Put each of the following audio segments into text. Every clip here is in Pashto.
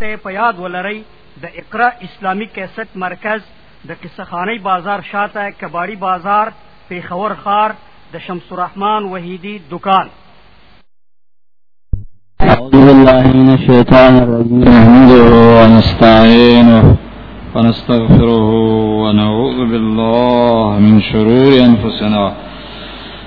ته په یاد ولرئ د اقرا اسلامی کیسټ مرکز د قصخانی بازار شاته کباړی بازار پیښور خار د شمس الرحمن وحیدی دکان أعوذ بالله من الشيطان الرجيم نحمده ونستعينه ونستغفره ونعوذ بالله من شرور أنفسنا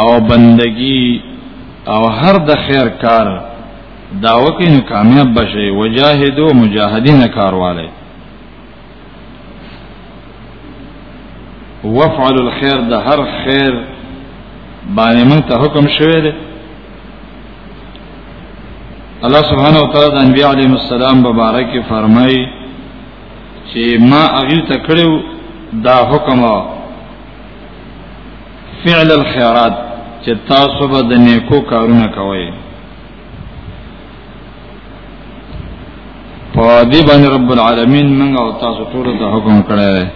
او بندگی او هر د خیر کار دا وکړي نو کامیاب بشي وجاهدو مجاهدین کارواله وفعل الخير د هر خیر باندې موږ ته حکم شوی دی الله سبحانه وتعالى د انبیاء علیهم السلام مبارک فرمایي چې ما اغیل تکړو دا حکم فعل الخيرات چې تاسو به د نیکو کارونه کوئ په دې باندې رب العالمین موږ او تاسو ټول ته حکم کړی دی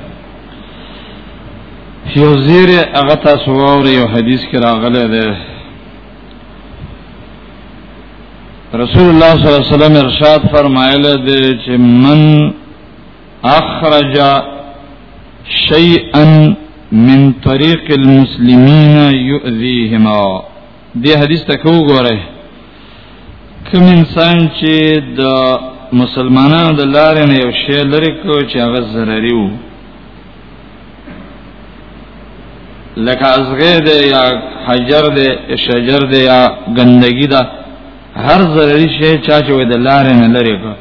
یو زیر هغه تاسو وره یو حدیث کې راغلی دی رسول الله صلی الله علیه وسلم ارشاد فرمایله دی چې من اخرج شيئا من طريق المسلمين يؤذيهما دې حدیث ته کو غوره کوم انسان چې د مسلمانانو د لارې نه یو شی لري کو چې هغه ضرري وو لکه ازغه دی یا حجر دی شجر دی یا ګندګی ده هر ضروري شی چا چې د لارې نه لري کو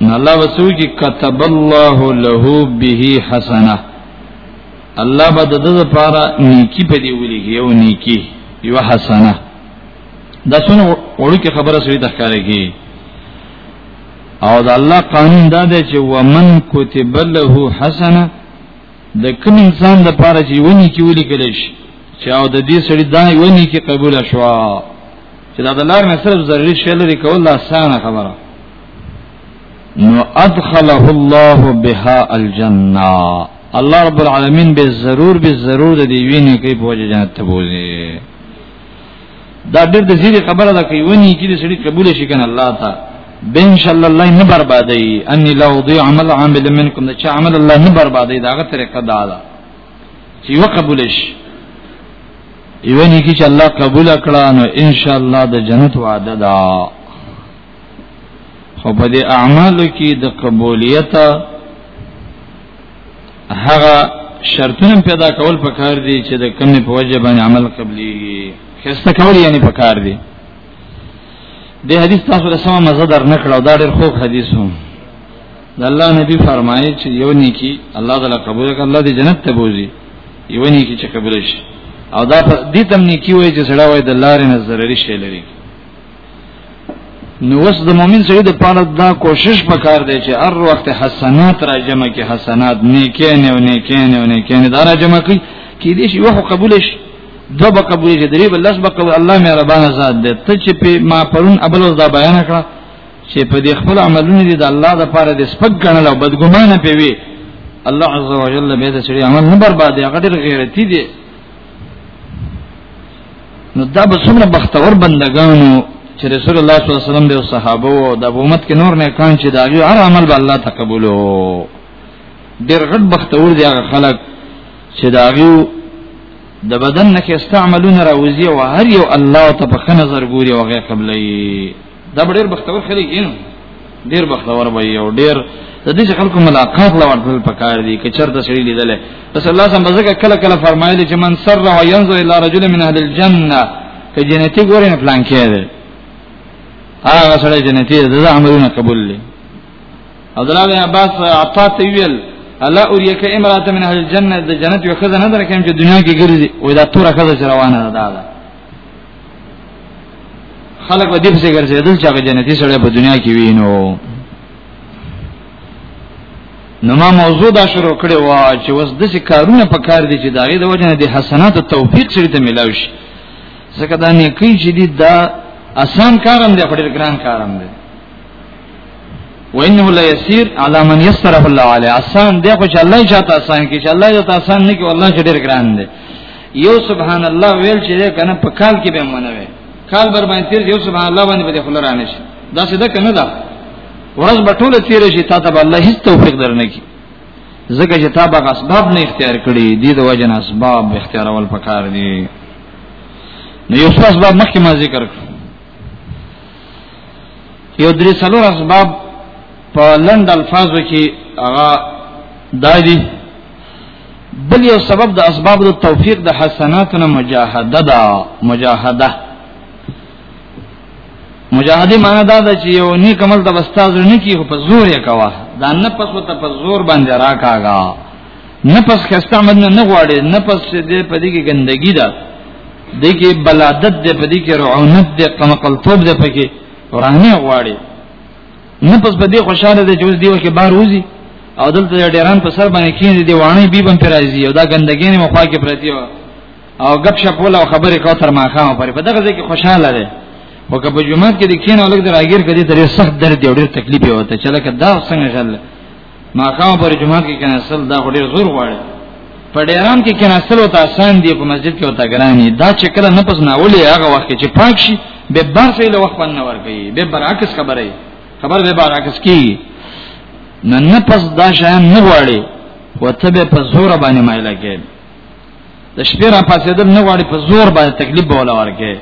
نو الله وسو کی كتب الله له به حسنه الله به د دې لپاره نیکی په دی ولي یو نیکی یو حسنه دا څونه وړو کې خبره سوي تخکارېږي او د الله قانون دا دی چې ومن كتب له حسنه د کوم انسان د پاره چې ونی کې ولي کړي شي چې او د دې سړي دا ونی کې قبول شو چې دا د لار نه صرف ضروري شی لري کول دا سانه خبره نو ادخله الله بها الجنه الله رب العالمین به ضرور به ضرور د دې وینې کې په وجه جنت ته بوزي دا ډېر د زیری خبره ده کوي ونی کې د سړي قبول شي کنه الله تا بن شاء الله الله نه بربادي ان لا وضيع عمل عامل منکم دا چې عمل الله نه بربادي دا غته طریقه دا ده چې یو قبول شي یو نه کې چې الله قبول کړه نو ان شاء الله د جنت وعده ده خو په دې اعمالو کې د قبولیت هغه شرطونه پیدا کول پکار دي چې د کمی په وجه باندې عمل قبلي خسته کول یعنی پکار دي د حدیث تاسو له سم مزه در نکړه دا ډېر خوږ حدیث و د الله نبی فرمایي چې یو نیکی الله تعالی قبول کړي الله دې جنت ته بوزي یو نیکی چې قبول شي او دا دې تم نیکی وایي چې سړی وایي د لارې نه ضروري شي لري نو وس د مؤمن سړي د پاره دا کوشش وکړ دی چې هر وخت حسنات را جمع کې حسنات نیکه نه او نیکه نه او نیکه نه دا را جمع کړي کې دې شي وه قبول شي دو به قبول شي درې بل لس به قبول الله مې ربانه ذات دې ته چې په ما پرون ابل دا بیان کړه چې په دې خپل عملونه دي د الله د پاره د سپک کڼل او بدګمانه پیوي الله عز وجل به د سړي عمل نه بربادي هغه ډېر غیرتی دي نو دا به څومره بختور بندگانو چې رسول الله صلی الله علیه وسلم او صحابه او د امت کې نور نه کان چې دا یو هر عمل به الله تقبلو ډېر غټ بختور دي هغه خلک چې دا یو د بدن نه کې استعمالونه راوځي او هر یو الله ته په خنظر ګوري او غیر قبلې دا ډېر بختور خلک یې ډېر بختور وي او ډېر د دې خلکو ملاقات لا ورتل پکار دي که چرته سړي لیدل رسول الله صلی الله علیه وسلم کله کله فرمایلی چې من سر او ينظر الى رجل من اهل الجنه که جنتی ګورې نه پلان کې ده هغه سره جنتی ده دا امرونه قبول لې عبد الله بن عباس عطا ته ویل الا اوريك امراه من اهل الجنه د جنت یو خزه نه درکم چې دنیا کې ګرځي او دا توره خزه روانه ده دا, دا. خلق و دیب سیگر سے دل چاگه جنتی سڑے پا دنیا کی وینو نو ما موضوع دا شروع کړی و چې وس د څه کارونه په کار دي چې دا غي د وجنه د حسنات او توفیق سره ته ملاو شي ځکه دا نه کوي چې دي دا آسان کارم دی خپل ګران کارم دی وانه لا يسير على من يسره الله عليه آسان دی خو چې الله یې چاته آسان کې چې الله یې ته آسان نه کې والله چې ډېر ګران دی یو سبحان الله ویل چې کنه په کال کې به منوي کال بر باندې تیر یو سبحان الله باندې به خلل رانه شي دا څه ده کنه دا ورځ به ټول تیر شي تا ته الله هیڅ توفیق درنه کی زکه چې تا به اسباب نه اختیار کړي دي د وجه نه اسباب اختیارول پکار دي نو یو څه اسباب مخکې ما ذکر کړ یو درې څلور اسباب په لند الفاظو کې هغه دایي بل یو سبب د اسباب د توفیق د حسنات نه مجاهده دا مجاهده مجاهده معنا دا ده چې یو نیک عمل د استاد نه کی په زور یې کوا دا نه پس وته په زور باندې راکاګا نه پس خسته عمل نه نه غواړي نه پس دې په دې کې ګندګی ده دې کې بلادت دې په دې کې رعونت دې قمقلتوب دې پکې ورانه غواړي نه پس په دې خوشاله دي چې اوس دیو کې بار وځي او دلته د ډیران په سر باندې کېږي دی وانه بي بم پر راځي او دا ګندګي نه مخا کې پرتی و او غب شپول او خبرې کو تر ما خام پرې په دغه ځای کې خوشاله دي او که په جمعه کې د کین او لګ دراګیر کړي ترې سخت درد او ډېر تکلیف وته چې لکه دا څنګه غل ما خام پر جمعه کې کنه اصل دا ډیر زور غواړي په ډیرام کې کنه اصل او آسان دی په مسجد کې او تا ګرانی دا چې کله نه پس نه ولې هغه وخت چې پاک شي به بار سه له وخت نه ورګي به برعکس خبره خبر به برعکس کی نه نه پس دا شان نه غواړي وته به په زور باندې مایلا کې د شپې را پاسېدل نه غواړي په زور باندې تکلیف به ولا ورګي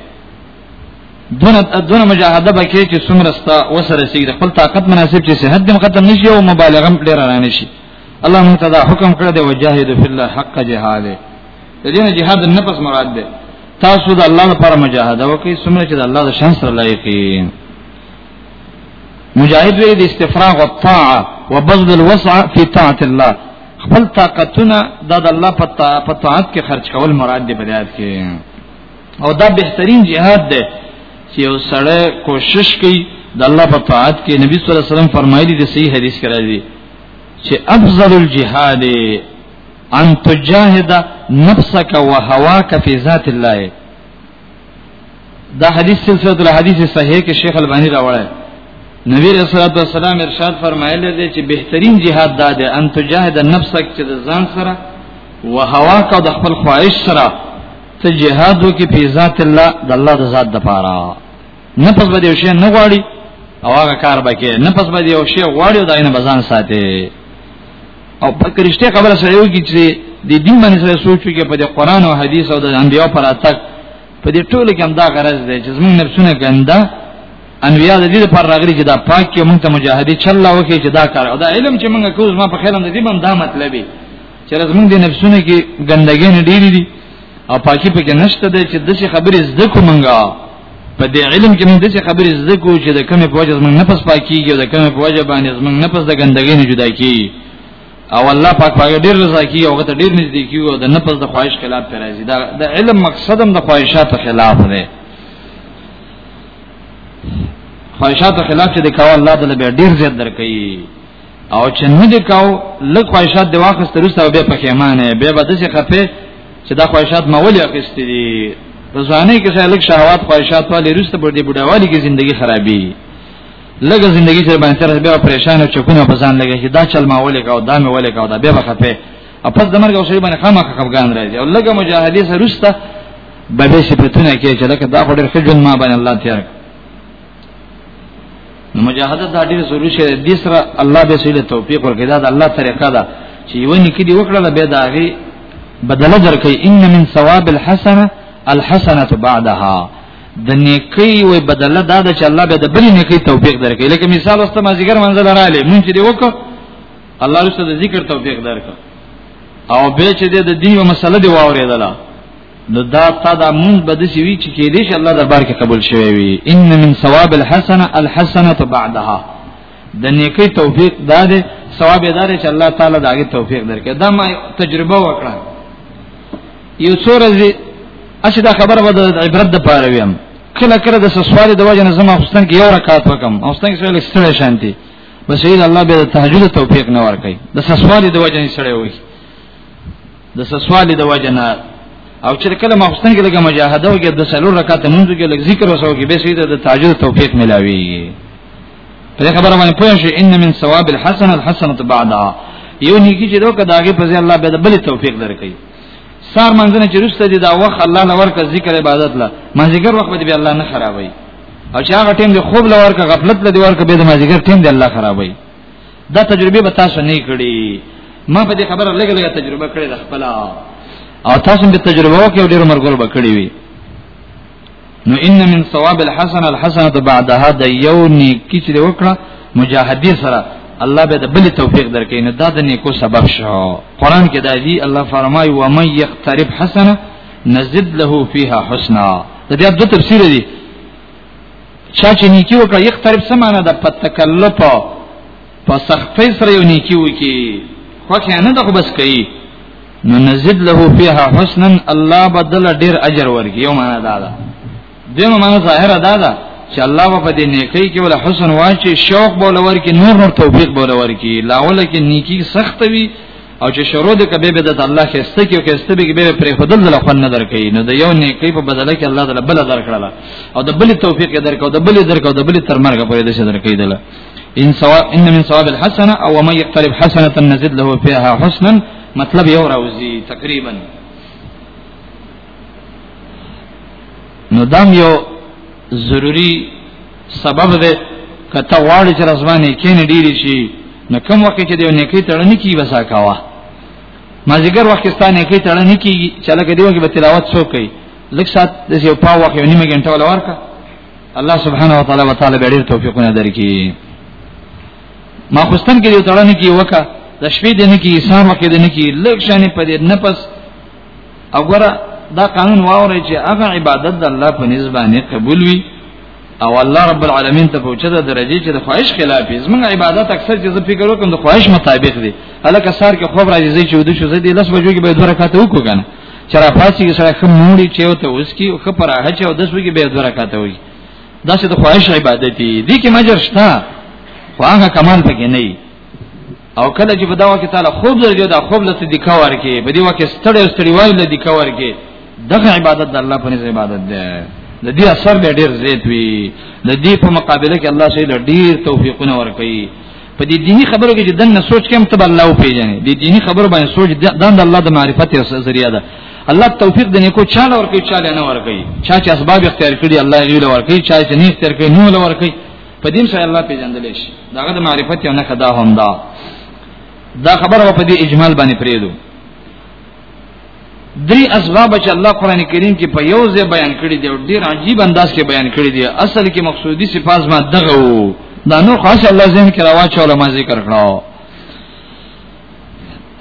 دونه دونه مجاهده بکې چې څومره ستا وسره سي خپل طاقت مناسب چې صحت دې ختم نشي او مبالغه هم ډیر رانه شي الله متدا حکم کړ دی وجاهد فی الله حق جهاد دې نه جهاد نه پس مراد ده تاسو د الله لپاره مجاهده وکړئ څومره چې د الله د شان سره لایق یې مجاهد وی د استفراغ او طاعه وبذل الوسع فی طاعه الله خپل طاقتونه د الله په طاعت کې خرج کول مراد دی بلاد کې او دا بهترین جهاد دی چې یو سړی کوشش کوي د الله په طاعت کې نبی صلی الله علیه وسلم فرمایلی دی صحیح حدیث کې راځي چې افضل الجهاد ان تجاهد نفسك وهواك في ذات الله دا حدیث سلسله الحدیث صحیح کې شیخ البانی راوړی نبی رسول الله صلی الله علیه ارشاد فرمایلی دی چې بهترین جهاد دا دی ان تجاهد نفسك چې ځان سره وهواك د خپل خواهش سره ته جهاد وکي په ذات الله د الله د ذات د پاره نه پس بده شي نه غواړي او هغه کار بکې نه پس بده یو شی غواړي او داینه بزان ساتي او په کرشته خبره سره یو کی چې د دې باندې سره سوچو کې په قرآن او حدیث او د انبیو پر اتک په دې ټولو کې هم دا غرض دی چې زموږ نفسونه ګنده انبیاء د دې لپاره راغلي چې دا پاک کې موږ ته مجاهدی چل لا وکړي چې دا کار او دا علم چې موږ کوو ما په خیال هم د دې باندې دا مطلب دی چې زمونږ د نفسونو کې ګندګي نه ډېری دي او پاکي پکې نشته ده چې دغه خبرې زده کو مونږه په دې علم کې مونږ دغه خبرې زده کو چې د کومې په وجه زمونږ نفس پاکيږي او د کومې په وجه باندې زمونږ نفس د ګندګي نه جدا کیږي او الله پاک پاک ډیر رضا کی او غته ډیر نږدې کی او د نفس د خواهش خلاف پر راځي دا د علم مقصدم د خواهشاتو خلاف دی خواهشاتو خلاف چې د کول الله تعالی به ډیر زیات درکې او چې نه دی کاو لږ خواهشات دی واخست روسته او به پښیمانه به به دسه خپه چې دا خواهشات ما ولې اخیستې دي ځواني کې سره لږ شهوات خواهشات ولې روسته پر دې بډاوالي کې ژوندۍ خرابې لږ ژوندۍ سره باندې سره به پریشان او چکونه په ځان لګي چې دا چل ما ولې کاو دا مې ولې کاو دا به خپه او پس د مرګ اوسې باندې خامخ خفګان راځي او لږه مجاهده سره روسته به به صفاتونه کې چې لکه دا خو ډېر خجل ما باندې الله تیار مجاهده دا ډیر ضروري شی دی سره الله به سره توفیق ورکړي دا د الله طریقه ده چې یو نکړي دی وکړه به دا غي بدل درکې ان من ثواب الحسنه الحسنه بعدها د نیکی وې بدله دا ده چې الله به د بل نیکی توفیق درکې لکه مثال واست ما ذکر منزل رااله مونږ چې دی وکړه الله رسول د ذکر توفیق درکړه او به چې د دین او مسله دی واورېدله نو دا تا دا مون بدسی وی چې کې دې چې الله دربار کې قبول شوی وي ان من ثواب الحسنه الحسنه بعدها د نیکی توفیق دا دې ثواب دار چې الله تعالی داګه توفیق درکې دا ما تجربه وکړه یو څور زی اشه دا خبره به د عبرت د پاره ویم کله کله د سوال د وجه نه زما حسن کې یو رکعت وکم او ستنګ سره لستړی شانتي بس اید الله به د تهجد توفیق نه ورکړي د سوال د وجه نه سره وي د سسوالي د وجنه او چې کله مخستن کې لګه مجاهده او کې د سلور رکعات منځو کې لګ ذکر وسو کې به سیده د تاجر توفیق ملاوي په خبره باندې پوه شئ ان من ثواب الحسنه الحسنه بعدها یو نیکی چې دوک داغه په ځای الله به د بل توفیق درکړي سار منځنه چې رسته دي دا وخت الله لور کا ذکر عبادت لا ما ذکر وخت به الله نه خرابوي او چې هغه ټیم د خوب لور کا غفلت لدی ور کا به د ما ذکر ټیم د الله خرابوي دا تجربه به تاسو نه کړی ما په دې خبره لګ لګ تجربه کړې ده خپل او تاسو به تجربه وکړئ ډیر عمر ګور بکړی وي نو ان من ثواب الحسن الحسنه بعدها د یو نیکی چې وکړه مجاهدی سره الله به د بل توفیق درکې نه دا د نیکو سبب شو قران کې دا دی الله فرمایي و من یقترب حسنه نزد له فیها حسنا دا د تفسیر دی چا چې نیکی وکړه یک طرف سمانه د پتکلف په سختۍ سره یو نیکی وکي خو نه دغه بس کوي نو نزيد له فيها حسنا الله بدل ډیر اجر ورکي یو معنا دا ده دغه معنا ظاهره دا ده چې الله په دې نیکی کې ولا حسن واچي شوق بوله ورکي نور نور توفیق بوله ورکي لاول کې نیکی سخت وي او چې شروع د کبه بدعت الله خسته کې خسته به به پرې خدل له خپل نظر کوي نو د یو نیکی په بدل کې الله تعالی بل درکړه او د بل توفیق درکو د بل درکو د بل تر مرګ پورې د څه درکې دله ان سوا ان من ثواب الحسنه او من يقترب حسنه نزد له فيها حسنا مطلب یو راوځي تقریبا نو دام یو ضروری سبب ده کته غواړي چې رزمانه کینې ډیری شي نو کوم وخت کې دیو نیکی تړنی کی وسا کاوه مازیګر وخت کې ستانه کې تړنی کی چې لکه دیو کې به تلاوت څو کوي لږ سات د یو پاو وخت یو نیمه غنټه ولا ورکا الله سبحانه و تعالی وتعالى به ډیر توفیقونه درکړي ما خوستن کې یو تړنی کی وکا د شپې دنه کی سار وخت دنه کی لږ شانې پدې نه پس وګوره دا قانون واوري چې هغه عبادت د الله په نسبانه قبول وي او الله رب العالمین ته پوهچه د درجه چې د خواهش خلاف دي زمونږ عبادت اکثر چې زه فکر وکم د خواهش مطابق دي الکه سار کې خوب راځي زی چې ودو شو زه دې لس بجو کې به دوه رکعات وکړو کنه چې را پاسي کې سره خم موړي چې وته اوس کې خو پر هغه چې د سوي کې به دوه رکعات وي دا چې د خواهش عبادت دي دي کې مجر شته خو هغه کمال پکې نه او کله چې په دا وخت تعالی خوب درځي دا خوب لته د کور کې په دې وخت ستړی ستړی وای له دې کور کې دغه عبادت د الله په نسبت عبادت ده د دې اثر به ډیر زیات وي د دې په مقابله کې الله سي ډیر توفیقونه ورکړي په دې دینی خبرو کې چې دنه سوچ کوم ته الله او پیژنې دې دینی خبرو باندې سوچ د الله د معرفت یو ذریعہ ده الله توفیق دنه کو چاله ورکړي چاله نه ورکړي چا چې اسباب اختیار کړي الله یې ورکړي چا چې نه اختیار کړي نو ورکړي په دې سره الله پیژندل شي داغه د معرفت یو نه خدا هم دا دا خبره په دې اجمال باندې پریدو درې اسباب چې الله قران کریم کې په یو ځای بیان کړی دی او ډیر عجیب انداز کې بیان کړی دی اصل کې مقصودی صفات ما دغه وو دا نو خاص الله ذهن کې راواچول ما ذکر کړو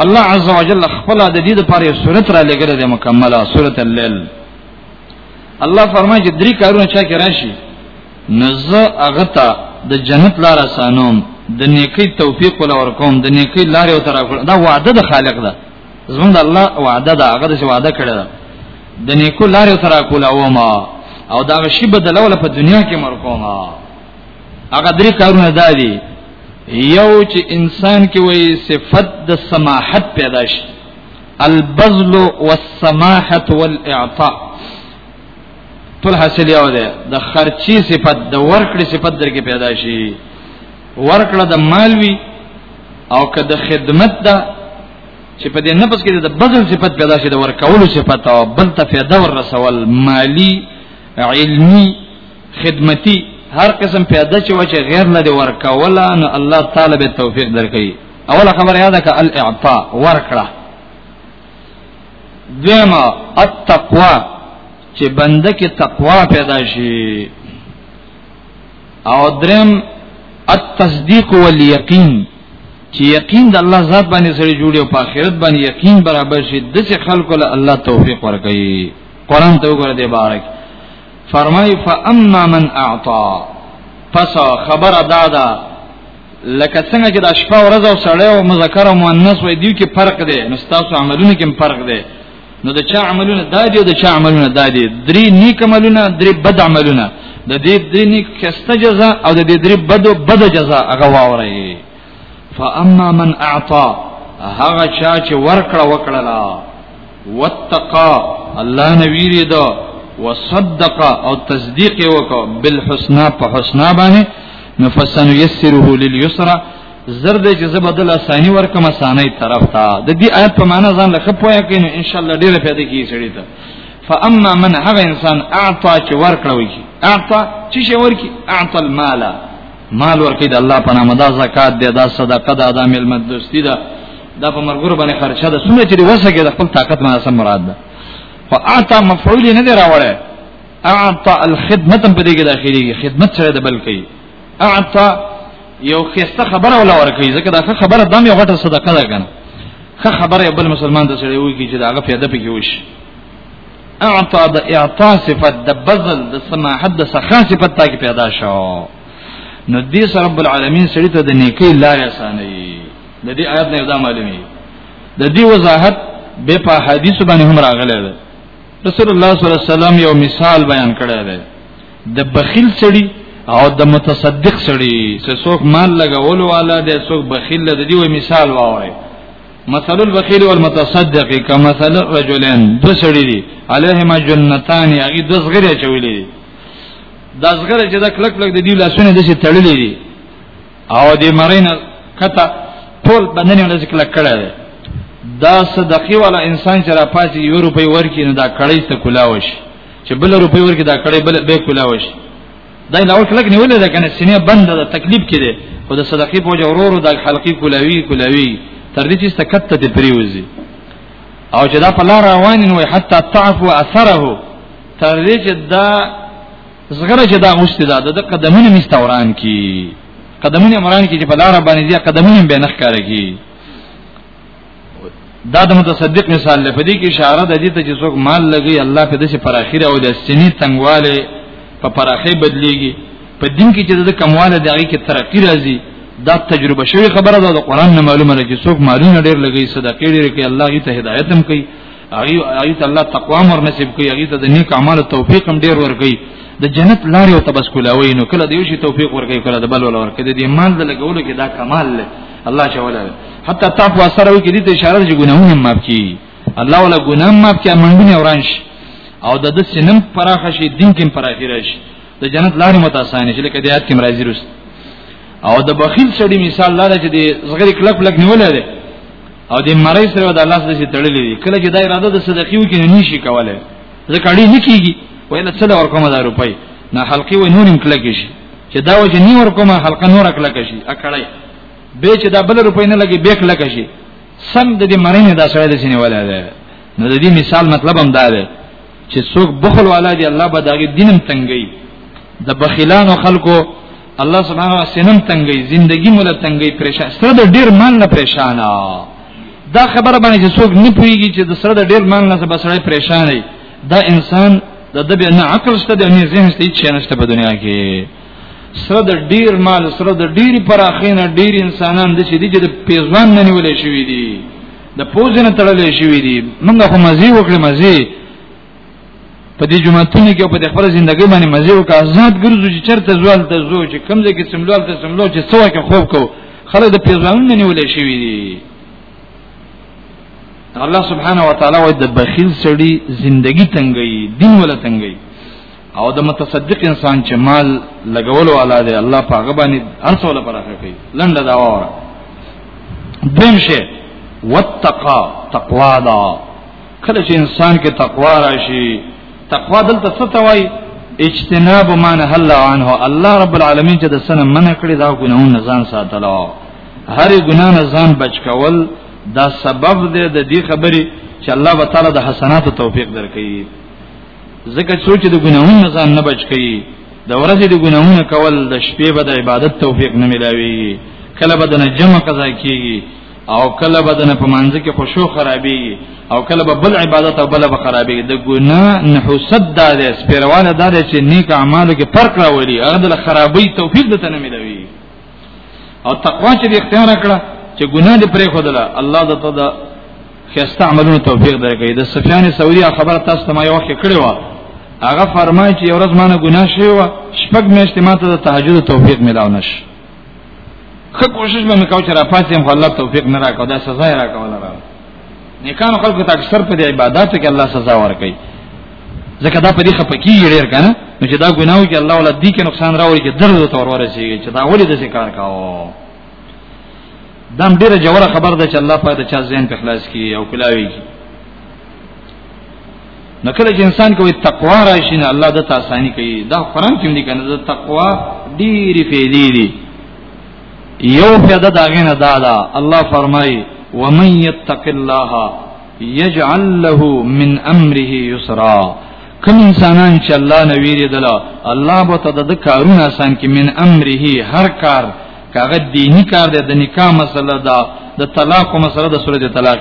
الله عز وجل خپل د دې لپاره یو سورته را لګره ده مکمله سورته الليل الله فرمایي چې درې کارونه چا کې راشي نزه هغه ته د جنت لار اسانوم د نیکی توفیق ول ورکوم د نیکی لار او تر دا وعده د خالق ده زمون د الله وعده ده هغه چې وعده کړی ده د نیکو لار او تر کول او ما او دا شی بدلول په دنیا کې مر کوم هغه درې کارونه دا دي یو چې انسان کې وې صفت د سماحت پیدا شي البذل والسماحه والاعطاء ټول حاصل یو ده د خرچي صفت د ورکړې صفت درکې پیدا شي ورکړه د مالوي او که د خدمت ده چې په دې نفس کې د بذل صفت پیدا شي د ورکولو صفت او بل ته پیدا ور رسول مالی علمی خدمتی هر قسم پیدا چې و چې غیر نه دی ورکولا نو الله تعالی به توفیق درکړي اوله خبره یاده ک الاعطاء ورکړه دیمه التقوا چې بنده کې تقوا پیدا شي او درم التصدیق والیقین چې یقین د الله ذات باندې سره جوړي او په آخرت باندې یقین برابر شي د څه خلکو له الله توفیق ورکړي قران ته وګوره دی بارک فرمای فاما من اعطى پس خبر دادا لکه څنګه چې د شپه ورځ او سړی او مذکر او مؤنث وي دیو کې فرق دی نو تاسو عملونه کې فرق دی نو د چا عملونه دادی او د چا عملونه دادی درې نیک عملونه درې بد عملونه د دې درې نیک خسته جزاء او د دې درې بدو بد جزاء هغه واوري فاما من اعطى هغه چا چې ورکړه وکړه لا واتقا الله نویری دو وصدق او تصدیق وکړه بالحسنا په حسنا باندې نو فسن یسره لليسرا زرد چې زبدل اسانی ورکم اسانی طرف ته د دې آیت په معنا ځان لکه پوهه کین ان شاء الله ډیره پیدا کی سړی ته فاما من هغه انسان اعطا چې ورکړوي کی اعطا چې شي ورکی اعطا المال مال ورکی د الله په نامه دا زکات دی دا صدقه ده دا مل مدستی ده دا په مرګور باندې خرچه ده سونه چې وسه کې د خپل طاقت نه سم مراد ده فاعطا مفعول نه دی راوړی اعطى الخدمه په دې کې داخليږي خدمت سره د بل کوي اعطى یو خسته خبره ولا ورکوي ځکه دا خبره دم یو غټه صدقه ده کنه خه خبره بل مسلمان ته سره وي چې دا هغه پیدا پکې وشي اعطى د اعطاء صفت د بذل د سماحت د سخا صفت تا کې پیدا شو نو دې سره رب العالمین سړي ته د نیکی لار اساني د دې آیات نه دا معلومي د دې وضاحت به په حدیث باندې هم راغلی دی رسول الله صلی الله علیه وسلم یو مثال بیان کړی دی د بخیل سړي او د متصدق سړي چې څوک مال لګول والا دی څوک بخیل دی دی مثال واوري مثل البخیل والمتصدق کمثل رجلین دو سړي دي علیهما جنتان یغی د زغره چولې دي د زغره چې د کلک کلک د دی لاسونه د شي تړلې دي او د مرینه کته ټول بدن ولې ذکر کړه ده دا صدقې والا انسان چې را پاتې یو روپۍ ورکی نه دا کړی ته کولاوش چې بل روپۍ ورکی دا کړی بل به کولاوش دا نه ورکلک نیولې ده کنه سینې بند ده تکلیف کړي خو د صدقې په جوړورو د حلقې کولاوي کولاوي تر دې چې سکته ته پریوزي او چې دا په لار روان وي حتی تعفو اثره تر دې چې دا زغره چې دا غوښته ده د قدمونو مستوران کی قدمونو عمران کی چې په لار باندې دي قدمونو به نخ کارږي دا د متصدق مثال لپاره کې اشاره ده دې ته چې څوک مال لګي الله په دې پر اخیره او د سنی تنگواله په پراخه بدلیږي په دین کې چې د کمواله دغه کې ترقی راځي دا تجربه شوی خبره ده د قران نه معلومه ده چې څوک مالونه ډیر لګي صدقې ډیر کوي الله یې ته هدایت هم کوي هغه هغه ته الله تقوا مر نصیب کوي هغه ته د نیک اعمال توفیق هم ډیر ورکړي د جنت لارې او تبس کولاوي نو کله دیو شي توفیق ورکړي کله د بل ولور کړي د ایمان د لګولو کې دا کمال له الله شواله حتی تاسو سره وي کې د اشاره چې ګناهونه معاف کړي الله ولا ګناه معاف کړي منګونه اورانش او د د سینم پراخه شي دین کې پراخي راشي د جنت لارې متاسانه چې لکه د آیات کې مرাজি رس او د بخیل سړي مثال لاره چې د زغری کلک کلک نیولې ده او د مړی سره د الله سره تړلې دي کله چې د اراده د صدقې وکړي نه نشي کولای ځکه اړې نه کیږي وایله څه لور کومه د روپۍ نه حلقې و نورم کلک شي چې دا وجه نی ور کومه حلقه نور کلک شي اکړای به چې دا بل روپۍ نه لګي به کلک شي سم د دې مړی نه دا سره د سینې ولا ده نو د دې مثال مطلب هم دا ده چې څوک بخل والا دی الله به داغه دینم تنګي د بخیلانو خلکو الله سبحانه وتعالى سینم تنګي زندگی مولا تنګي پریشان سره د ډیر مان نه پریشان دا خبره باندې چې څوک نه پويږي چې د سره د ډیر مان نه بسړی پریشان دی دا انسان د دبی نه عقل شته د نه ذهن شته چې نشته په دنیا کې سره د ډیر مال سره د ډیر پراخینه ډیر انسانان د چې د پیزوان نه نیولې شوې دي د پوزې نه تړلې شوې دي موږ خو مزي وکړې مزي په دې جمعتونو کې په خپل ژوندۍ باندې مزي وکړ آزاد ګرځو چې چرته زوال ته زو چې کمزې کې سملوال ته سملو چې څو کې خوب کو خلک د پیغامونو نیولې شوې دي الله سبحانه وتعالى وای د بخیل سړي زندگی تنګي دین ولا تنګي او د متصدق انسان چې مال لګولو علا دی الله پاګه باندې هر څول برکه کوي لنډه دا وره دیم شي واتقا تقوا دا کله چې انسان کې تقوا راشي تقوا دلته څه ته وایي اجتناب ما نه الله عنه الله رب العالمین چې د سنه منع کړی دا ګناونه ځان ساتلو هر ګنا نه ځان بچ کول دا سبب دی د دې خبرې چې الله تعالی د حسنات توفیق درکړي ځکه څوک چې د ګناهونو ځان نه بچ کوي د ورځې د ګناهونو کول د شپې به د عبادت توفیق نه ملاوي کله به د نجم قضا کیږي او کله به د په منځ کې خوشو خرابي او کله به بل عبادت او بل به خرابي د ګناه نه حسد ده سپیروانه ده چې نیک اعمالو کې فرق راولي هغه د خرابي توفیق د تنه ملاوي او تقوا چې اختیار کړه چې ګناه دې پرې خدلا الله د ته د خسته عملونو توفیق درکړي د سفیان ثوری خبر تاسو ته ما یو وخت کړی و هغه فرمایي چې ورځ مانه ګناه شوی و شپږ میاشتې ماته د تهجد توفیق ملاو نش خه کوشش مې وکاو چې را پاتم خو الله توفیق نه راکاو دا سزا یې راکاو نه راکاو نیکانو خلکو ته اکثر په عبادت کې الله سزا ورکړي ځکه دا په دې خپکی ډیر کنه نو چې دا ګناو کې الله ولا دې کې نقصان راوړي چې درد ته ورور شي چې دا ولې د ذکر کاو دام ډیر جوړه خبر ده چې الله پاک د چا ذهن په خلاص کی او کلاوي کی نو کله چې انسان کوي تقوا راشي نه الله د تاسانی کوي دا قران کې دی کنه د تقوا ډیری فیدی دی یو فیدا داغه نه دادا الله فرمای ومن یتق الله یجعل له من امره یسرا کوم انسانان چې الله نه ویریدل الله به ته د کارونه آسان کې من امره هر کار کاغه دینی کار دی د نکاح مسله دا د طلاق مسله د سورته طلاق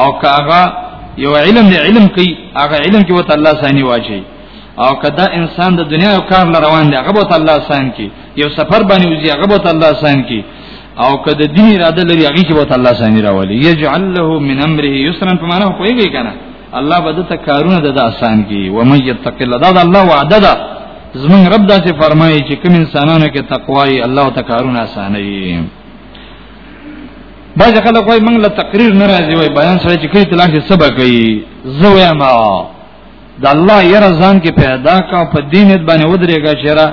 او کاغه یو علم دی علم کوي هغه علم کې وته الله ثاني واچي او کدا انسان د دنیا او کار لروان دی هغه به الله آسان کی یو سفر باندې وځي هغه به الله آسان کی او کده دې اراده لري هغه کې وته الله سامي راولي يجعل له من امره يسرا په معنا خو یې کنه الله بده ته کارونه د آسان کی و مې یتق الله دا الله وعده ده زمون رب دا چې فرمایي چې کوم انسانانو کې تقوا یې الله ته کارونه آسانوي بعض خلک وايي موږ له تقریر ناراضي وای بیان سره چې کړي تلاش سبا کوي زه وایم د الله یره ځان کې پیدا کا په دین باندې ودرېګا چیرې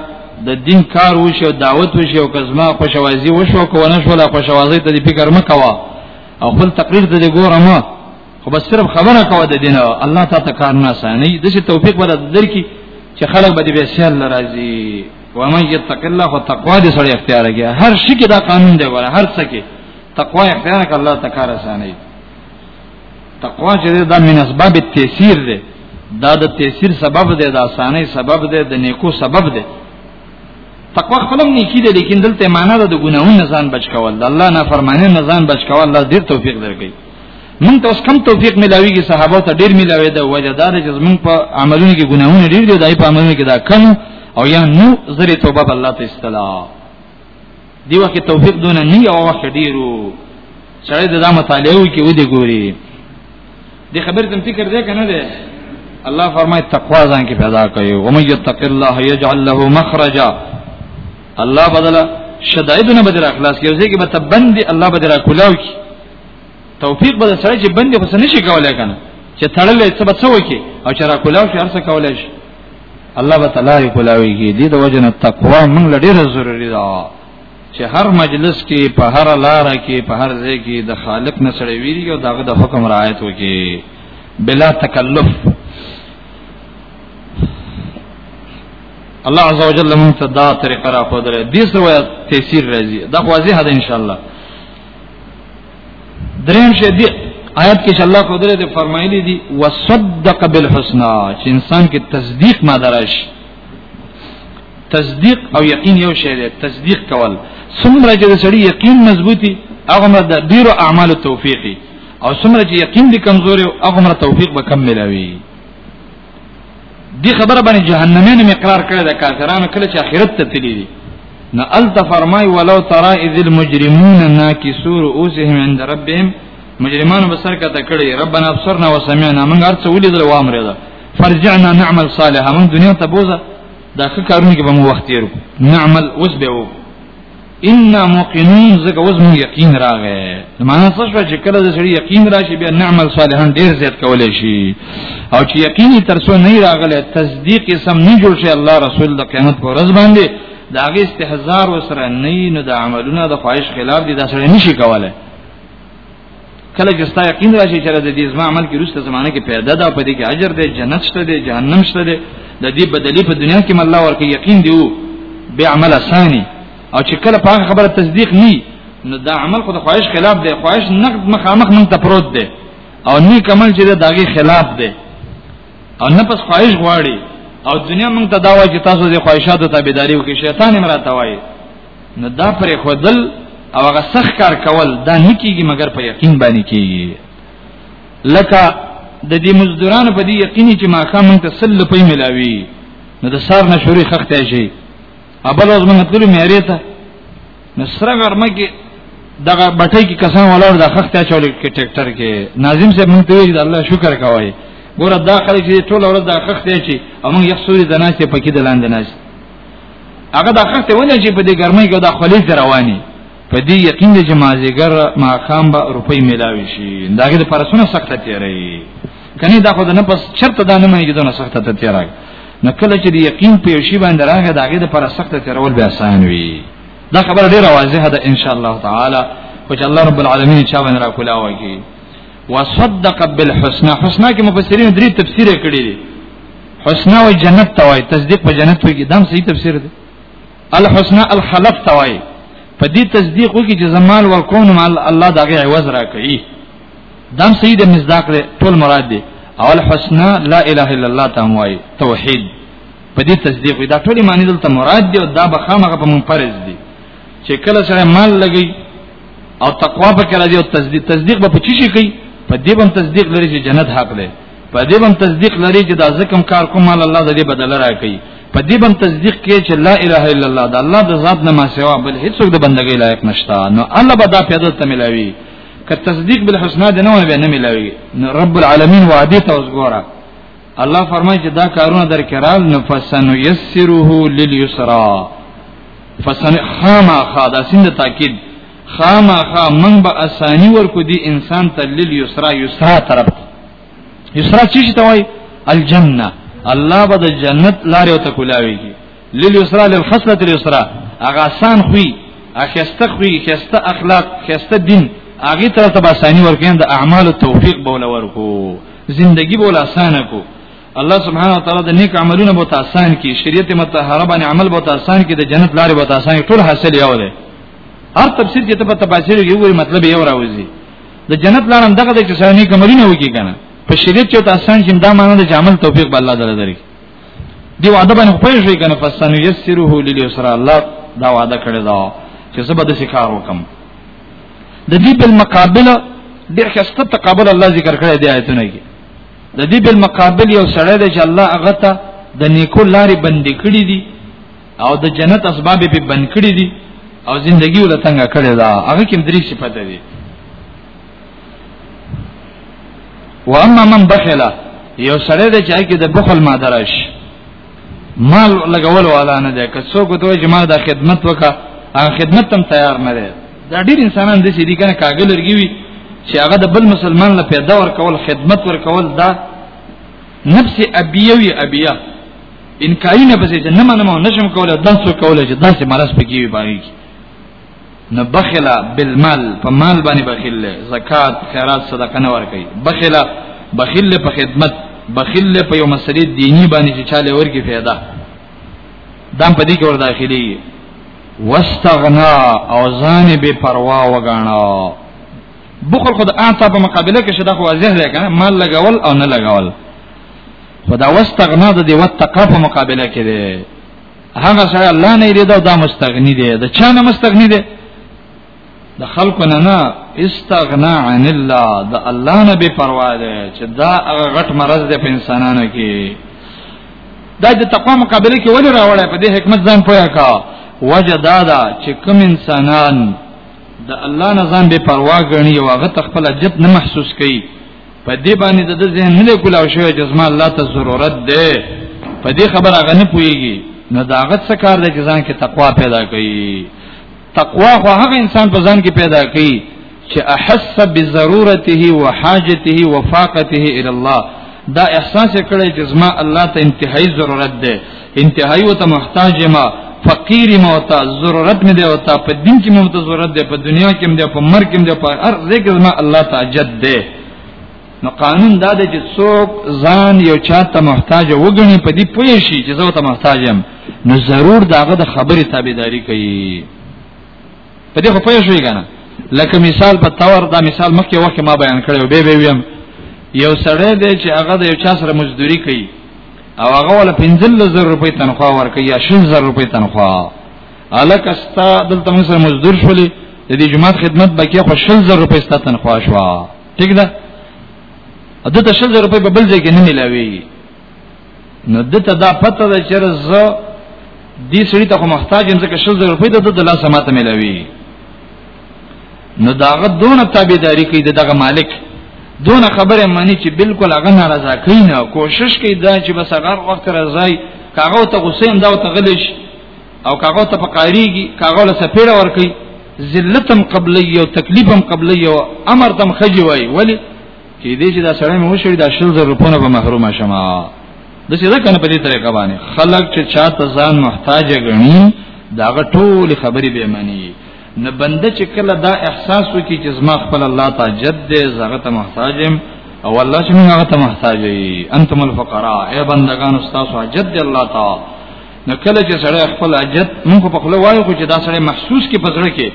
د دین کار وشو دعوت وشو کزما خوشوازی وشو کو نه شو لا خوشوازی ته فکر مکوا او خپل تقریر ته ګورم خو بس صرف خبره کوه د دین الله تعالی کار نه ساني د څه توفیق ولا درکې چې خلک به دې به سیال ناراضي و من یتق الله او تقوا دې سره اختیار کړي هر شي کې دا قانون دی ولا هر څه کې تقوا اختیار کړه الله تعالی ساني تقوا چې دا من اسباب التيسير ده دا د تيسير سبب ده د اسانۍ سبب ده د نیکو سبب ده تقوا خپلم نیکی ده لیکن دلته معنا ده د ګناهونو ځان بچ کول د الله نه فرمانه نه ځان بچ کول الله ډیر توفیق درکړي مونږ ته اوس کم توفیق ملاویږي صحابه ته ډیر ملاوي ده وجه دار چې مونږ په عملونو کې ګناهونه ډیر دي دای په عملونو کې دا کم او یا نو زری توبه الله تعالی دی وخت توفیق دونه نه یو وخت ډیرو سړی د دا مطالعه وکي و دي ګوري د خبر تم فکر دی کنه دی الله فرمای تقوا ځان کې پیدا کوي او مې یتق الله یجعل له مخرجا الله بدل شدایدونه بدل اخلاص کوي ځکه به تبند الله بدل کلاو کی توفیق بدل سره چې بند خو نشي کولای کنه چې تړلې څه به څه وکي او چې را کلاو شي هر څه کولای شي الله تعالی کولاوي کې دې د وجنه تقوا موږ لډیر ضروری ده چې هر مجلس کې په هر لار کې په هر ځای کې د خالق نه سره ویری او دغه د حکم رعایت وکي بلا تکلف الله عز وجل موږ ته دا طریقه را خو درې دې سره تفسیر راځي دا خو ځه ان شاء الله دریم شی دی آیات کې چې الله خو درې فرمایلی دي وصدق بالحسنا چې انسان کې تصدیق ما دراش تصدیق او یقین یو شی دی تصدیق کول څومره چې د سړي یقین مضبوطی هغه مر د ډیرو اعمالو توفیقی او څومره چې یقین دي کمزوري هغه مر توفیق به کم ملاوي دی خبره باندې جهنمین می اقرار کړی د کافرانو کله چې اخرت ته تللی دي نه الت فرمای ولو ترى اذ المجرمون ناكسو رؤوسهم عند ربهم مجرمانو بسر کته کړی ربنا ابصرنا وسمعنا موږ هرڅه ولیدل و امر ده فرجعنا نعمل صالحا موږ دنیا ته بوزه دا ښه کارونه کې به مو وخت یې نعمل اوس به وو ان موقنون زکه اوس مون یقین راغې معنا څه شو چې کله د سړي یقین راشي بیا نعمل صالحا ډیر زیات کولای شي او چې یقین تر څو نه راغله تصدیق سم نه جوړ شي الله رسول د قیامت پر ورځ باندې دا غي استهزار وسره نه نه د عملونه د خواهش خلاف دي دا سړي نشي کولای کله چې ستا یقین راشي چې د دې زما عمل کې روسته زمانه کې پیدا ده په دې کې اجر ده جنت شته ده جهنم شته ده د دې بدلی په دنیا کې الله ورکه یقین دی او به عمل ثاني او چې کله په خبره تصدیق ني نو دا عمل خو د خواهش خلاف دی خواهش نقد مخامخ مونږ ته پروت دی او نیک عمل چې داغي خلاف دی او نه پس خواهش غواړي او دنیا مونږ ته دا وایي چې تاسو د خواهشاتو تابعداري وکړئ شیطان امراته وایي نو دا پرې خودل او هغه سخ کار کول دا نه کیږي مګر په یقین باندې کیږي لکه د دې مزدوران په دې یقین چې ما خام ته سل په ملاوي نو د سار نه شوري خخته شي ابل اوس موږ تلو مېری ته نو سره ورمه کې دغه بټۍ کې کسان ولر د خخته چول کې ټریکټر کې ناظم صاحب مونږ ته ویل الله شکر کوي ګوره دا خلک چې ټول ورځ د خخته شي او موږ یې سوري د ناشته پکې د لاندې ناشته هغه دا خسته ونه چې په دې ګرمۍ کې دا خلیز رواني په دې یقین دي چې مازیګر ما خام به روپۍ ملاوي شي دا غي د پرسونه سخته تیری کني دا خو نه پس چرته دا نه مې کېدو نه سخته ته تیرای نه کله چې دې یقین په شی باندې راغی دا غي د پر سخته تیرول به آسان وي دا خبره ډیره واضحه ده ان شاء الله تعالی خو چې الله رب العالمین چا باندې را کولا وایي وصدق بالحسنى حسنا کې مفسرین درې تفسیر کړی دي حسنا و جنت توای تصدیق په جنت وګي دام صحیح تفسیر دی الحسنا الخلف توای په دې تصدیق وګي چې زمال ورکون مع الله دغه عوض راکړي دام صحیح د مصداق له ټول مراد دی او الحسنا لا اله الا الله تموای توحید په دې تصدیق دا ټول معنی دلته مراد دی او دا به خامغه په مون فرض دی چې کله سره مال لګي او تقوا په کړه دی او تصدیق تصدیق به په چی شي کوي په دې باندې تصدیق لري چې جنت حق دی په دې باندې تصدیق لري چې دا زکم کار کوم الله د دې بدل راکړي په دې باندې تصدیق کوي چې لا اله الا الله دا الله د ذات نه ما سوا بل هیڅ د بندګۍ لایق نشته نو الله به دا پیدا ته ملاوي که تصدیق بالحسنا د نه وي نه ملاوي نو رب العالمین وعده ته وګوره الله فرمایي چې دا کارونه در کرال نو فسن یسره لليسرا فسن خامخا دا سند تاکید خامخا من به اسانی ورکو دی انسان ته لیل یسرا یسرا طرف یسرا چی چې توای الجنه الله به د جنت لارې او تکولاوي لیل یسرا للخصله الیسرا هغه آسان خوې اخسته خوې خسته اخلاق خسته دین هغه تر ته باسانی ورکین د اعمال توفیق بوله ورکو زندگی بوله آسانه کو الله سبحانه وتعالى د نیک عملونه بہت آسان کی شریعت متطهره باندې عمل بہت آسان کی د جنت لارې بہت آسان ټول حاصل یو دی هر تفسیر چې ته په تفاسیر کې وګورې مطلب یې وراوځي د جنت لارم دغه د چسانی کمرونه وکي کنه په شریعت چې تاسان چې دا معنی د عمل توفیق به الله تعالی دري دی وعده باندې خو پېښې کنه فسن یسره للیسر الله دا وعده کړی دا چې زه به د شکار وکم د دې په مقابله ډېر خسته تقابل الله ذکر کړی دی آیتونه کې د دې په مقابل یو سړی دی چې الله هغه ته د نیکو لارې بندې کړې دي او د جنت اسباب به بند کړی دي او زندگی ول څنګه کړی دا هغه کوم درې صفات دي و اما من بخلا یو سره د چای کې د بخل ماده راش مال لګول والا نه ده که څوک دوی جماع د خدمت وکا هغه خدمت تم تیار نه ده دا ډیر انسانان د سې دي کنه کاګل لرګي چې هغه د بل مسلمان له پیدا ور کول خدمت ور کول دا نفس ابیوی ابیه انکاری نه پسې چې نه منم او نشم کولای داسو کولای چې داسې مرز پکې وي باندې نه بخلا بالمال په مال باندې بخیل زکات خیرات صدقه نه ور کوي بخلا بخیل په خدمت بخیل په یو مسلې دینی باندې چې چاله ورکی फायदा دام پدې کې ور داخلي واستغنا او ځان به پروا وګاڼه بخل خود آتا په مقابله کې شدا خو واضح دی کنه مال لګول او نه لګول خدا واستغنا د دی وتقا په مقابله کې دی هغه سره الله نه دی دا مستغنی دی دا چا نه مستغنی دی د خلکو نه نه استغنا عن الله د الله نه بے پروا ده چې دا هغه غټ مرض ده په انسانانو کې دا د تقوا مقابله کې ولې راوړی په دې حکمت ځان پوهه کا وجه دا ده چې کوم انسانان د الله نظام به پروا غني او هغه تخپل جت نه محسوس کوي په دې باندې د ذهن نه کولاو شوی چې زما الله ته ضرورت ده په دې خبره هغه نه پويږي نو دا هغه څه کار دی چې ځان کې تقوا پیدا کوي تقوا خو هغه انسان په ځان کې پیدا کوي چې احس بضرورته وحاجته وفاقته الى الله دا احساس کړی چې زما الله ته انتهایی ضرورت ده انتهایی وته محتاج ما فقیر ما وته ضرورت مې دی وته په دین کې مې وته ضرورت دی په دنیا کې مې دی په مرګ کې مې دی په هر ځای کې ما الله تعجد دی نو قانون دا دی چې څوک ځان یو چاته محتاج وګڼي په دې پوه شي چې زه ته محتاج یم نو ضرور داغه د خبرې تابعداري کوي په دې خو پوه شوي کنه لکه مثال په تور دا مثال مخکې وخت ما بیان کړو به به ویم یو سړی دی چې هغه د یو چا سره مزدوري کوي او هغه ول 15000 روپۍ تنخواه ورکړي یا 6000 روپۍ تنخواه الک استا دلته موږ سره مزدور شولې د دې جماعت خدمت بکیا خو 6000 روپۍ ستا تنخواه شو ٹھیک ده دته 6000 روپۍ په بل ځای کې نه ملاوي نو دته دا پته ده چې زه دې سړي ته محتاج یم ځکه شل زر روپۍ د د لاسه ماته ملوي نو داغه دونه تابعداري کوي دغه مالک دونه خبره مانی چې بالکل هغه ناراضه کوي نه کوشش کوي دا چې بس هغه وخت راځي کاغه ته غصه هم دا ته غلش او کاغه ته پقاریږي کاغه له سپیړه ور کوي ذلتم قبلی او تکلیفم قبلی او امر تم خجوي ولی کې دې چې دا سړی مو شړي دا شل زر روپونه به محروم شمه د څه ځکه نه په دې طریقه باندې خلک چې چاته ځان محتاج غني دا ټول خبرې به معنی نه بنده چې کله دا احساس وکي چې زما خپل الله ته جد دې زغه ته محتاجم او الله چې موږ ته محتاج یې انتم الفقراء اے بندگان استاد حاجت دې الله تعالی نو کله چې سړی خپل حاجت موږ په خپل وایو خو چې دا سړی محسوس کې پزړه کې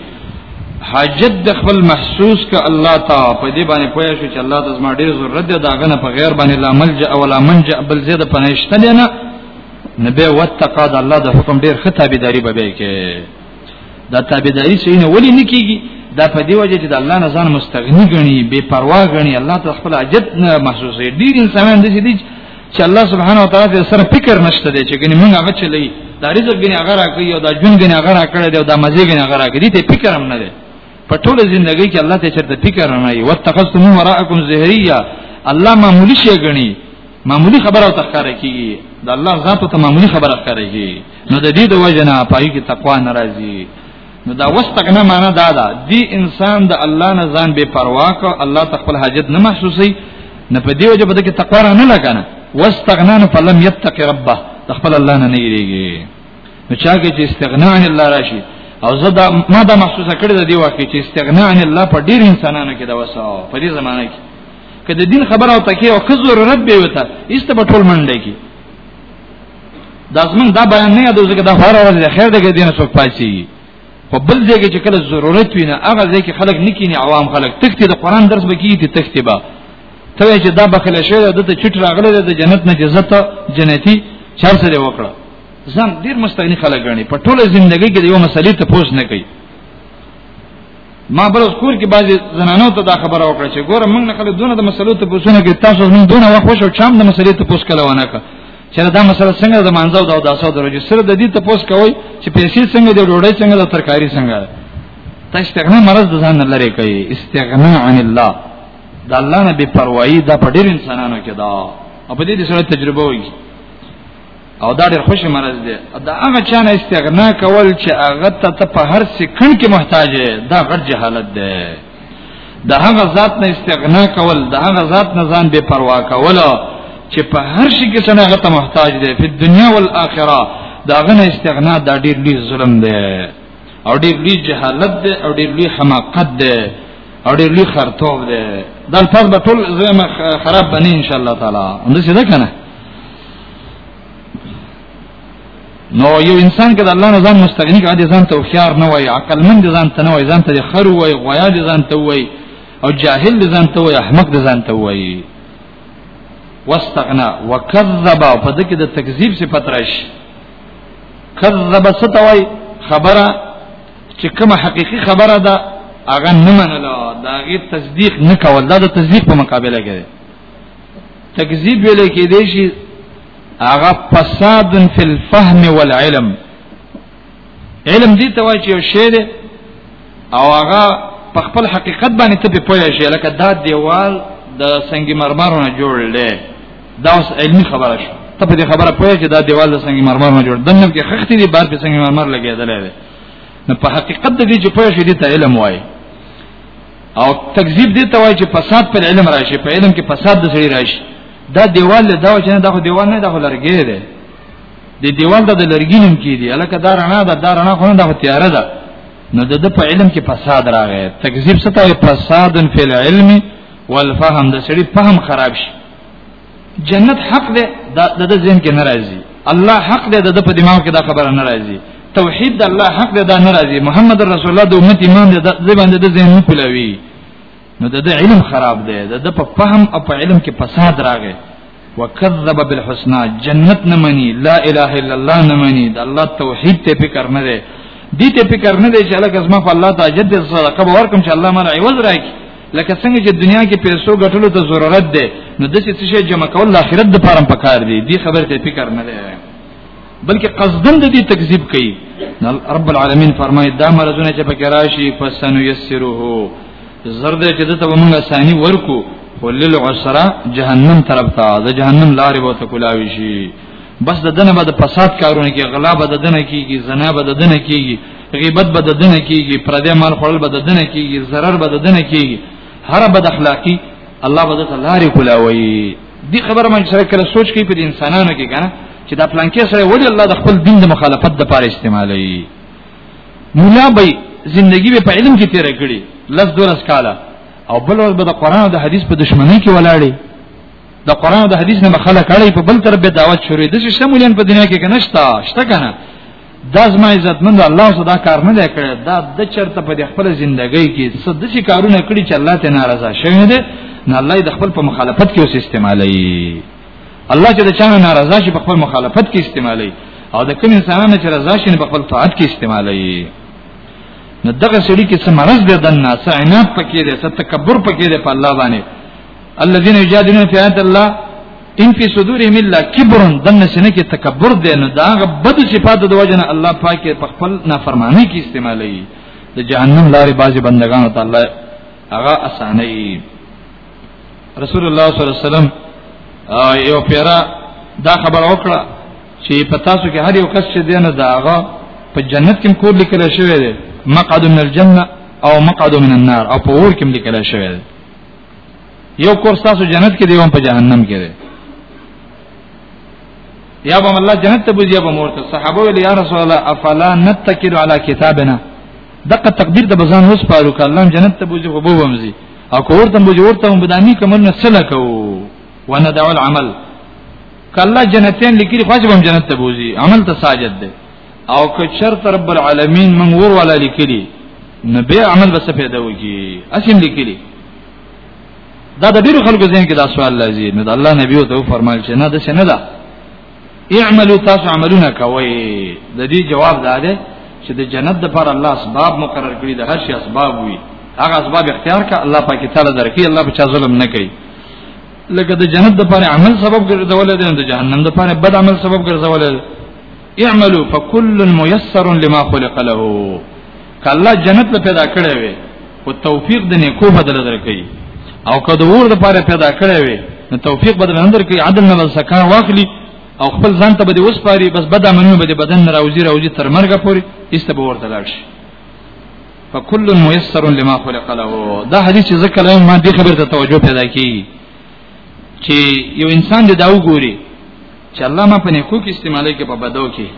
حاجت د خپل محسوس ک الله تا په دې باندې پوه شو چې الله د زما ډېر ضرورت دی دا غنه په غیر باندې لا ملجا او لا منجا بل زیاده پنهشته نه نبي وتقاد الله د حکم ډېر خطابداري به کې دا تابعداري صحیح نه ولي نکېږي دا په دی وجه چې د الله نه ځان مستغني غني بے پروا غني الله ته خپل اجت نه محسوسې دي انسانان دي چې الله سبحانه و تعالی سره فکر نشته دي چې ګنې مونږ هغه چلی دا رزق ګنې هغه راکړي او دا جون ګنې هغه راکړي او دا مزه ګنې هغه راکړي ته فکر هم نه دي په ټول ژوندۍ کې الله ته چرته فکر نه وي واتخذتم وراءکم ظهریا الله معمولی شي غني معمولی خبره او تخکاره کیږي د الله ذات ته معمولی خبره ښکاره کیږي نو د دې د وجنه پای کې تقوا ناراضي نو دا واستغنا معنا دا ده دی انسان د الله نه ځان بے پروا کو الله تخپل حاجت نه محسوسي نه په دې وجه بده کې تقوا نه لګنه واستغنا فلم يتق ربه تخپل الله نه نه یریږي نو چا کې چې استغنا عن الله راشي او زه دا ما دا محسوسه کړې ده دی واکه چې استغنا عن الله په ډیر انسانانو کې دا وساو په دې زمانه کې کله دین خبره او تکي او خزر رب به وته ایست په ټول منډه کې دا زمونږ دا بیان نه یادو ځکه دا هر ورځ د خیر دغه دینه څوک پاتې په بل ځای کې چې کله ضرورت وي نه هغه ځای کې خلک نکینی عوام خلک تختی د قران درس بکی دي تختی با ته چې دا بخله شوی د ته چټ راغله د جنت نه جزت جنتی چار سره وکړه ځان ډیر مستغنی خلک غني په ټوله ژوندۍ کې د یو مسلې ته پوس نه کوي ما بل کور کې بعضي زنانو ته دا خبره وکړه چې ګوره موږ نه کله دونه د مسلو ته پوښتنه کې تاسو موږ دونه وخت وشو چې هم د مسلې ته پوښتنه کله ونه کړ چې دا مسله څنګه د مانځو دا داسو درجه سره د دې ته پوښتنه کوي چې پیسې څنګه د ډوډۍ څنګه د ترکاری څنګه ته استغنا مرز د ځان لري کوي استغنا عن الله د الله نه بے پروايي دا په ډېر انسانانو کې دا په دې سره تجربه وایي او دا ډېر خوش مرز دی دا هغه چا نه استغنا کول چې هغه ته ته په هر سکند کې محتاج دی دا غټ جهالت دی دا هغه ذات نه استغنا کول دا هغه ذات نه ځان بے پروا کول چې په هر شي کې څنګه ته محتاج دی په دنیا او آخرت دا غنه استغنا دا ډېر لوی ظلم دی او ډېر لوی جهالت دی او ډېر لوی حماقت دی او ډېر لوی خرتوب دی دا تاسو به ټول زما خراب بنئ ان شاء الله تعالی اند څه ده کنه نو یو انسان کده الله نه ځان مستغنی کړي دي ځان ته خيار نه وای عقل من دي ځان ته نه وای ځان ته خر وای غویا دي ځان ته وای او جاهل دي ځان ته وای احمق دي ځان ته وای واستغنا وكذب په دې کې د تکذیب صفت راشي کذب ستوي خبره چې کومه حقيقي خبره ده هغه نه منله دا غي تصدیق نه کول دا د تصدیق په مقابله کې تکذیب ویل کې دی شي هغه فساد فی الفهم والعلم علم دي ته وایي چې یو شی دی او هغه په خپل حقیقت باندې ته په پوهه شي لکه دا دیوال د سنگ مرمرو نه جوړ دی دا اوس علمي خبره شو ته په دې خبره پوهه چې دا دیوال د سنگ مرمرو نه جوړ دنه کې خختې دي بار په سنگ مرمر لګیدل دی نو په حقیقت د دې چې پوهه شي دي ته علم وایي او تکذیب دي ته وایي چې فساد پر علم راشي په علم کې فساد د سړي راشي دا دیوال له دا چې نه دا خو دیوال نه دا خو لرګی دی د دیوال د لرګی نوم کې دی الکه دا رڼا دا دا رڼا خو نه دا تیار ده نو د په علم کې فساد راغی تکذیب ستای فساد فی العلم والفهم د سړي فهم خراب شي جنت حق ده د د ذهن کې ناراضي الله حق ده د په دماغ کې دا خبره ناراضي توحید د الله حق ده دا ناراضي محمد رسول الله د امت امام ده د باندې د ذهن پلوي نو د علم خراب ده د په فهم او په علم کې فساد راغی وکذب بالحسنا جنت نه مني لا اله الا الله نه مني د الله توحید ته فکر نه ده دي ته فکر نه ده چې الله کزما په الله تعالی جد صدقه ورکم چې الله مال عوض راکړي لکه څنګه چې دنیا کې پیسو ګټلو ته ضرورت ده نو د څه شي جمع کول د آخرت د پاره پکار دي دی خبره ته فکر نه لري بلکې قصدن د دې تکذیب کوي رب العالمین فرمایي دا مرزونه چې پکې راشي فسن یسره زرد چې دته موږ اسانی ورکو ولل عسرا جهنم طرف ته د جهنم لارې وو ته کولاوي شي بس د دنه بعد فساد کارونه کې غلا به د دنه کیږي زنا به د دنه کیږي غیبت به ددنه کیږي پردې مال خړل به ددنه کیږي zarar به ددنه کیږي هر بد اخلاقی الله به ته لارې کولاوي دي خبره مې سره کړه سوچ کې په انسانانو کې کنه چې دا پلان کې سره ولی الله د خپل دین د مخالفت د پاره استعمالوي مولا به زندگی به په علم کې تیر کړي لس دولس کاله او بل ورځ به د قران او د حدیث په دشمنی کې ولاړی د قران او د حدیث نه مخاله کړي په بل طرف به دعوت شروع دي چې شمولین په دنیا کې کنه شتا شته کنه دا زما عزتمند الله صدا کار نه دی کړی دا د چرته په خپل ژوندۍ کې څه د چې کارونه کړی چې الله ته ناراضه شوی دی نه الله د خپل په مخالفت کې اوس استعمالوي الله چې د چا ناراضه شي په خپل مخالفت کې استعمالوي او د کوم انسان چې رضا شي په خپل طاعت کې استعمالوي نو دغه سړي کې څه مرز دی دنه څه عنایت پکې دی څه تکبر پکې دی په الله باندې الذين يجادلون في آيات الله ان في صدورهم الا كبر دن سنه کې تکبر دی نو دا بد صفات د وجنه الله پاک په خپل نافرمانی کې استعمالوي د جهنم لارې بازي بندگانو ته الله هغه اسانه رسول الله صلی الله علیه وسلم یو پیرا دا خبر وکړه چې په تاسو کې هر یو کس چې دینه دا هغه په جنت کې کور لیکل شوی دی مقعد من الجنه او مقعد من النار او په اور کې لیکل شوی دی یو کور تاسو جنت کې دی او په جهنم کې دی یا به الله جنت ته بوزي به مورته صحابه ویل یا رسول الله افلا نتکل علی کتابنا دغه تقدیر د بزان هوس پارو ک الله جنت ته بوزي وبو ومزي او کور ته بوزي ورته هم بدامي کومل نه سلا کو وندعو العمل ک الله جنتین لیکي خو به جنت ته بوزي عمل ته ساجد ده او که شرط رب العالمین من ور ولا لیکلي نه به عمل بس پیدا وږي اسیم لیکلی دا د ډیرو خلکو ذهن کې دا سوال لازم نو الله نبی ته فرمایل چې نه د څه نه ده اعملوا تاسو عملونه کوي د دې جواب دا ده چې د جنت لپاره الله اسباب مقرر کړی د هر شي اسباب وي هغه اسباب اختیار کا الله پاک تعالی درکې الله په چا ظلم نه کوي لکه د جنت لپاره عمل سبب ګرځول دي د جهنم لپاره بد عمل سبب ګرځول دي اعملوا فكل ميسر لما خلق له کله جنت له پیدا کړی وي او توفیق د نیکو بدل درکې او کله ور د پاره پیدا کړی وي نو توفیق بدل نه درکې عدل نه بل سکان واخلي او خپل ځان ته به اوس پاري بس بد منو به بدن راوځي راوځي تر مرګه پوري ایسته به ورته لاړ شي فكل ميسر لما خلق له دا حدیث ذکر ما دې خبر ته توجه پیدا کی چې یو انسان دې دا وګوري چې الله ما په نیکو کې استعمالي کې په بدو کې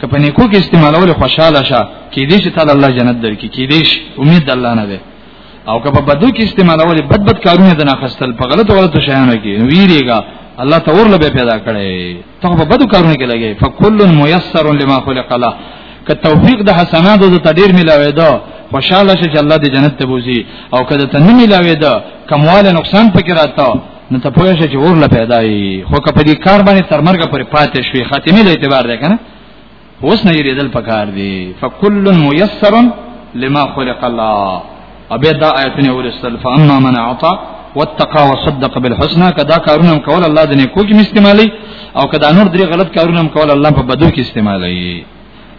که په نیکو کې استعمالول خوشاله شه کې دې چې تعالی الله جنت درکې کې دې امید الله نه ده او که په بدو کې استعمالول بد بد کارونه د نه خستل په غلطو غلطو شیانو کې نو ویریږي الله تور لبه پیدا کړي ته په بدو کارونه کې لګي فکل میسر لما خلق له که توفیق د حسناتو د تدیر ملاوي دا خوشاله شې چې الله دې جنت ته بوزي او که د تنه ملاوي دا کمواله نقصان پکې راته نو ته پوه شې چې ور لا پیدا یې خو که په دې کار باندې تر مرګ پورې پاتې شوې خاتمه له اعتبار ده کنه اوس نه یریدل پکار دی فکل میسر لما خلق الله ابه دا آیتونه ورسل فاما من اعطى واتقى وصدق بالحسنى کدا کارونه کول الله دنه کو کې استعمالي او کدا نور درې غلط کارونه کول الله په بدو کې استعمالي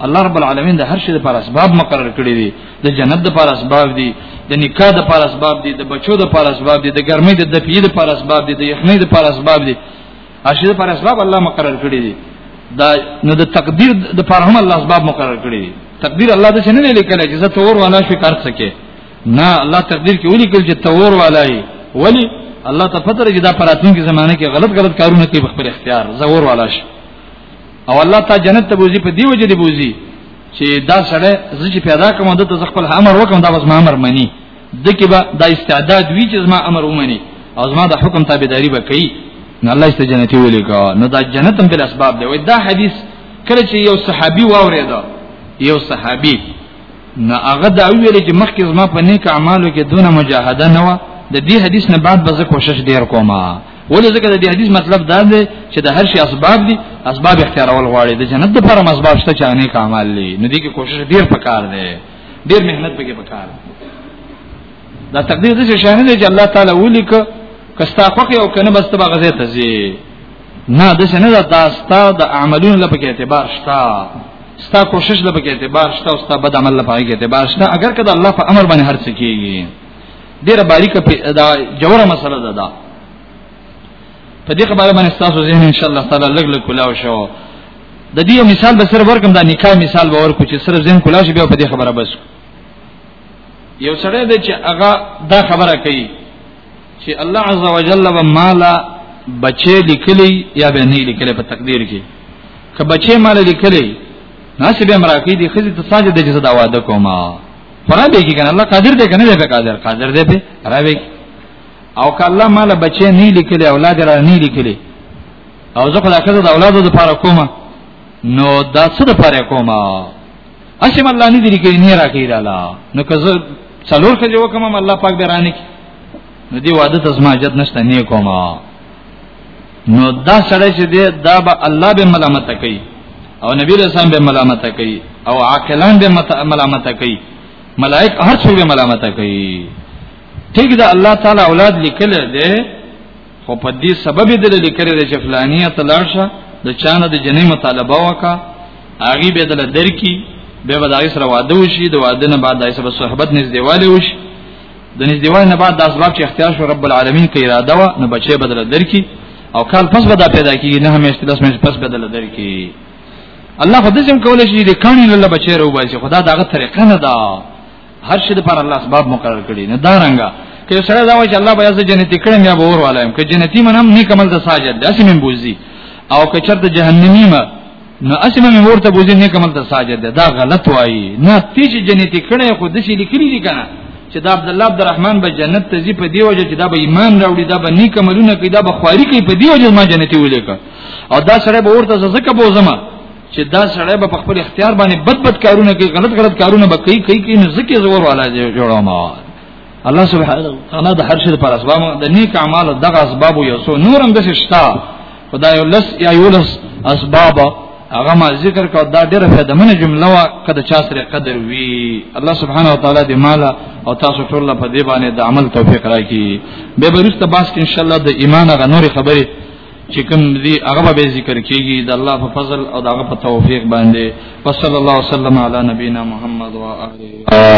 الله رب العالمین د هر شي لپاره اسباب مقرر کړی دي د جنت لپاره اسباب دي د نکاح لپاره اسباب دي د بچو لپاره اسباب دي د ګرمۍ د دفیع لپاره اسباب دي د یخنۍ لپاره اسباب دي اشي پر اسباب الله مقرر کړی دي دا نو د تقدیر د پر هم الله اسباب مقرر کړی دي تقدیر الله د شنه لیکل چې زه تور والا شي کار سکے نه الله تقدیر کې ولي کول چې تور والا وي ولی الله ته پته لري دا پراتونکو زمانه کې غلط غلط کارونه کوي خپل اختیار زور والا شي او الله ته جنت ته بوزي په دی وجه دی بوزي چې دا سړی زه چې پیدا کوم د خپل امر وکم دا بس ما امر مني دکې به دا استعداد وی چې زما امر ومني او زما د حکم تابعداري به کوي نو الله ست جنتی ویلې کا نو دا جنت هم بل اسباب دی وای دا حدیث کله چې یو صحابي واورید یو صحابي نه هغه دا ویلې چې مخکې زما په نیک اعمالو کې دونه مجاهده نه و د دې حدیث نه بعد به زه کوشش ډیر کوم ولې ځکه د دې حدیث مطلب دا دی چې د هر شي اسباب دي اسباب اختیارول غواړي د جنت لپاره اسباب شته چې انیک اعمال لري نو دې کې کوشش ډیر پکار دی ډیر مهنت به کې پکار دا تقدیر د شهنه دی چې الله تعالی ولیک کستا خوخه او کنه بس تبا غزه ته زی نه د سنه دا داستا د عملونو لپاره اعتبار شتا ستا کوشش لپاره اعتبار شتا او ستا بد عمل لپاره اعتبار شتا اگر کله الله په امر باندې هر څه کیږي ډیره باریکه دا جوړه مسله ده دا په دې خبره باندې تاسو ذهن ان شاء الله تعالی لګ لګ کولاو شو د دې مثال به سره ورکم دا نکاح مثال به ورکو چې سره ذهن کولاو شي بیا په دې خبره بس یو سره د چې هغه دا خبره کوي چې الله عز وجل به مالا بچي لیکلی یا به نه لیکلی په تقدیر کې که بچي مالا لیکلی ناس به مراکی دي خزي ته ساجد د جزا واده کوما فرا به کې کنه الله قادر دی کنه به قادر قادر دی به را به او کله مال بچی نه لیکلی اولاد را نه لیکلی او زه خدای کړه د اولادو لپاره کوم نو دا څه لپاره کوم اسیم الله نه دې کې نه راکې رالا نو که زه څلور کله وکم الله پاک به رانه کی نو دی واده ته زما جد نشته نه کوم نو دا سره چې دی دا به الله به ملامت کوي او نبی رسول به ملامت کوي او عاقلان به ملامت کوي ملائک هر څو به ملامت کوي ټیک دا الله تعالی اولاد لیکل دی خو په دې سبب دې د لیکل دی چې فلانیه تلاشه د چانه د جنې مطالبه وکا هغه به دل درکی به به دای سره واده وشي د واده نه بعد دای سره صحبت نږدېواله وشي د نږدېوالي نه بعد د اسباب چې اختیار شو رب العالمین کې اراده و نه بچي بدل درکی او کال پس به دا پیدا کیږي نه همیشه داس مې پس بدل درکی الله خو دې کوم کولای شي د کانی له بچي راو باسي خدا داغه طریقه نه ده هر شي لپاره الله اسباب مقرر کړی نه دا رنګه که سره دا وایي چې الله بیا زه جنتی کړم یا به اور والایم که جنتی منم نیک عمل د ساجد داسې من بوزي او که چرته جهنمی ما نو اسمه مې ورته بوزي نیک عمل د ساجد ده دا غلط وایي نه تی چې جنتی کړی خو د شي لیکلی دي کنه چې دا عبد الله عبدالرحمن به جنت ته ځي په دی وجه چې دا به ایمان راوړي دا به نیک عملونه کوي دا به خواري کوي په دی وجه ما جنتی ولیکه او دا سره به ورته زکه بوزم چې دا سړی به خپل اختیار باندې بد بد کارونه کوي غلط غلط کارونه به کوي کوي کوي نو ځکه زور والا جوړه ما الله سبحانه وتعالى د هر شي لپاره اسباب د نیک اعمال دغه اسباب یو سو نورم د شتا خدای ولس یا یولس اسباب هغه ما ذکر کو دا ډیره فائدہ منه جمله وا کده چا سره قدر وی الله سبحانه و تعالی دې مال او تاسو ټول په دې باندې د عمل توفیق راکړي به برسته باس ان شاء الله د ایمان غ نور خبره چې کوم دی هغه به ذکر کیږي د الله په فضل او د هغه په توفیق باندې وصلی الله وسلم علی نبینا محمد و آله